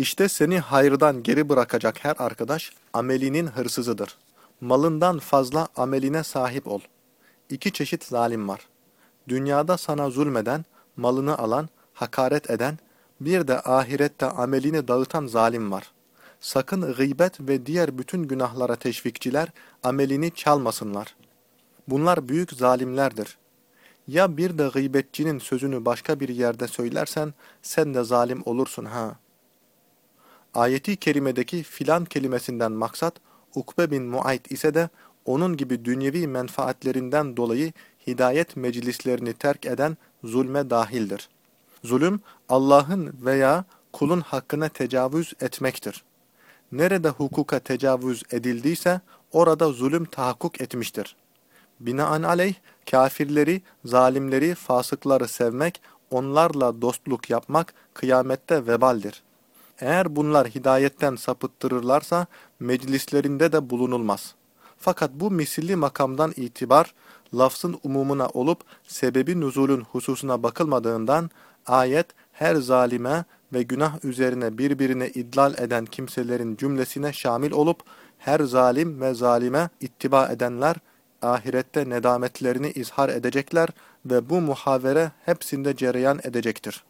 İşte seni hayırdan geri bırakacak her arkadaş amelinin hırsızıdır. Malından fazla ameline sahip ol. İki çeşit zalim var. Dünyada sana zulmeden, malını alan, hakaret eden, bir de ahirette amelini dağıtan zalim var. Sakın gıybet ve diğer bütün günahlara teşvikçiler amelini çalmasınlar. Bunlar büyük zalimlerdir. Ya bir de gıybetçinin sözünü başka bir yerde söylersen sen de zalim olursun ha. Ayeti kerimedeki filan kelimesinden maksat Ukbe bin Muayt ise de onun gibi dünyevi menfaatlerinden dolayı hidayet meclislerini terk eden zulme dahildir. Zulüm Allah'ın veya kulun hakkına tecavüz etmektir. Nerede hukuka tecavüz edildiyse orada zulüm tahakkuk etmiştir. Binaenaleyh kafirleri, zalimleri, fasıkları sevmek, onlarla dostluk yapmak kıyamette vebaldir. Eğer bunlar hidayetten sapıttırırlarsa meclislerinde de bulunulmaz. Fakat bu misilli makamdan itibar, lafzın umumuna olup sebebi nuzulün hususuna bakılmadığından ayet her zalime ve günah üzerine birbirine idlal eden kimselerin cümlesine şamil olup her zalim ve zalime ittiba edenler ahirette nedametlerini izhar edecekler ve bu muhavere hepsinde cereyan edecektir.